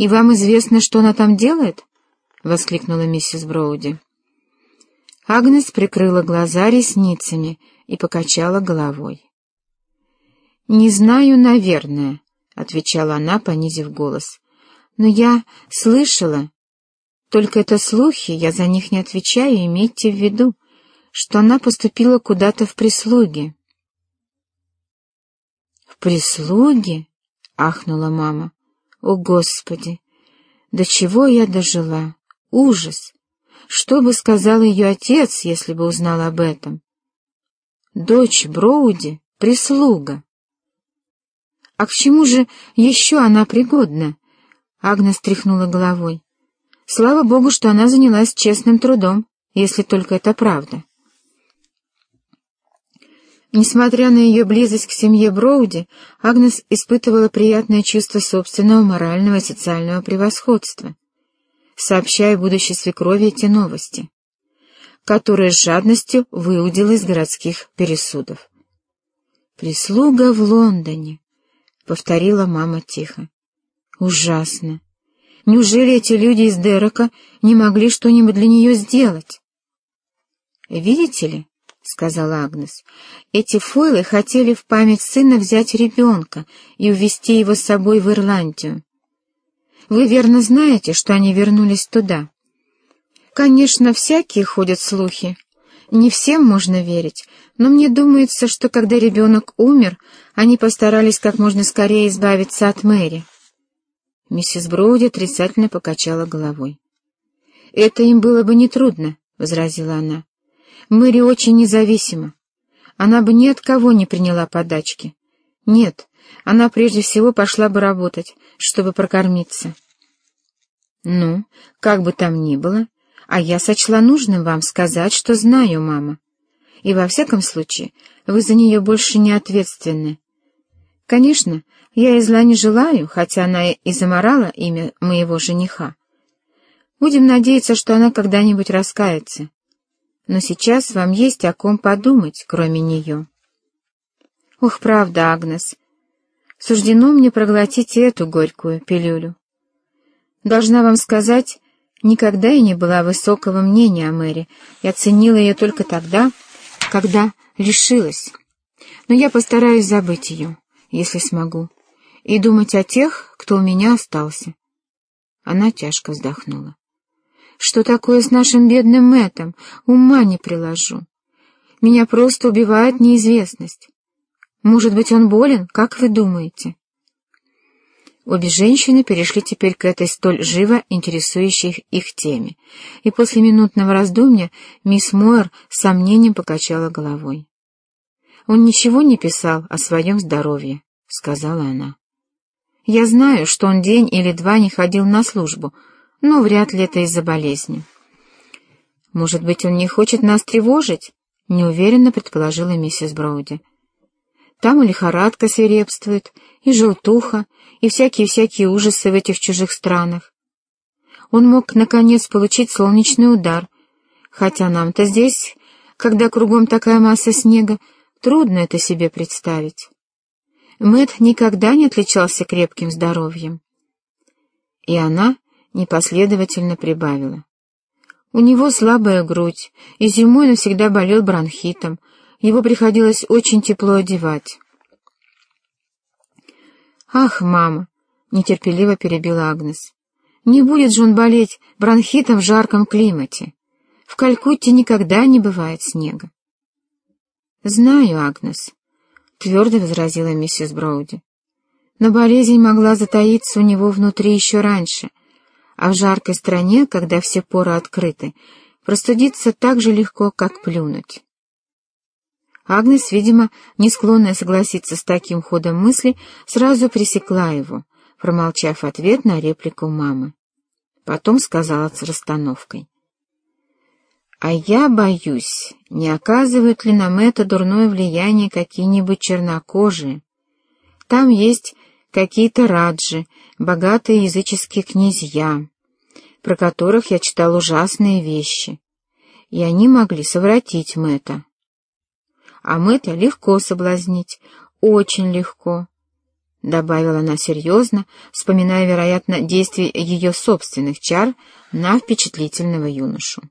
«И вам известно, что она там делает?» — воскликнула миссис Броуди. Агнес прикрыла глаза ресницами и покачала головой. «Не знаю, наверное», — отвечала она, понизив голос. «Но я слышала. Только это слухи, я за них не отвечаю, имейте в виду, что она поступила куда-то в прислуги». «В прислуги?» — ахнула мама. «О, Господи! До чего я дожила! Ужас! Что бы сказал ее отец, если бы узнал об этом? Дочь Броуди — прислуга. А к чему же еще она пригодна? Агнес тряхнула головой. Слава богу, что она занялась честным трудом, если только это правда. Несмотря на ее близость к семье Броуди, Агнес испытывала приятное чувство собственного морального и социального превосходства сообщая будущей свекрови эти новости, которая с жадностью выудила из городских пересудов. «Прислуга в Лондоне», — повторила мама тихо. «Ужасно! Неужели эти люди из Дерека не могли что-нибудь для нее сделать?» «Видите ли?» — сказала Агнес. «Эти фойлы хотели в память сына взять ребенка и увезти его с собой в Ирландию. Вы верно знаете, что они вернулись туда. Конечно, всякие ходят слухи. Не всем можно верить, но мне думается, что когда ребенок умер, они постарались как можно скорее избавиться от Мэри. Миссис Броуди отрицательно покачала головой. «Это им было бы нетрудно», — возразила она. «Мэри очень независима. Она бы ни от кого не приняла подачки. Нет, она прежде всего пошла бы работать, чтобы прокормиться. Ну, как бы там ни было, а я сочла нужным вам сказать, что знаю, мама. И во всяком случае, вы за нее больше не ответственны. Конечно, я и зла не желаю, хотя она и заморала имя моего жениха. Будем надеяться, что она когда-нибудь раскается. Но сейчас вам есть о ком подумать, кроме нее. Ох, правда, Агнес, суждено мне проглотить эту горькую пилюлю. Должна вам сказать, никогда я не была высокого мнения о Мэри и оценила ее только тогда, когда лишилась. Но я постараюсь забыть ее, если смогу, и думать о тех, кто у меня остался. Она тяжко вздохнула. Что такое с нашим бедным Мэттом? Ума не приложу. Меня просто убивает неизвестность. Может быть, он болен, как вы думаете? Обе женщины перешли теперь к этой столь живо интересующей их теме, и после минутного раздумья мисс Мойер с сомнением покачала головой. «Он ничего не писал о своем здоровье», — сказала она. «Я знаю, что он день или два не ходил на службу, но вряд ли это из-за болезни». «Может быть, он не хочет нас тревожить?» — неуверенно предположила миссис Броуди. Там и лихорадка свирепствует, и желтуха, и всякие-всякие ужасы в этих чужих странах. Он мог, наконец, получить солнечный удар, хотя нам-то здесь, когда кругом такая масса снега, трудно это себе представить. Мэт никогда не отличался крепким здоровьем. И она непоследовательно прибавила. У него слабая грудь, и зимой он всегда болел бронхитом, его приходилось очень тепло одевать. «Ах, мама!» — нетерпеливо перебила Агнес. «Не будет же он болеть бронхитом в жарком климате. В Калькутте никогда не бывает снега». «Знаю, Агнес», — твердо возразила миссис Броуди. «Но болезнь могла затаиться у него внутри еще раньше, а в жаркой стране, когда все поры открыты, простудиться так же легко, как плюнуть». Агнес, видимо, не склонная согласиться с таким ходом мысли, сразу пресекла его, промолчав ответ на реплику мамы. Потом сказала с расстановкой. «А я боюсь, не оказывают ли нам это дурное влияние какие-нибудь чернокожие? Там есть какие-то раджи, богатые языческие князья, про которых я читал ужасные вещи, и они могли совратить Мэтта а Мэтта легко соблазнить, очень легко. — добавила она серьезно, вспоминая, вероятно, действие ее собственных чар на впечатлительного юношу.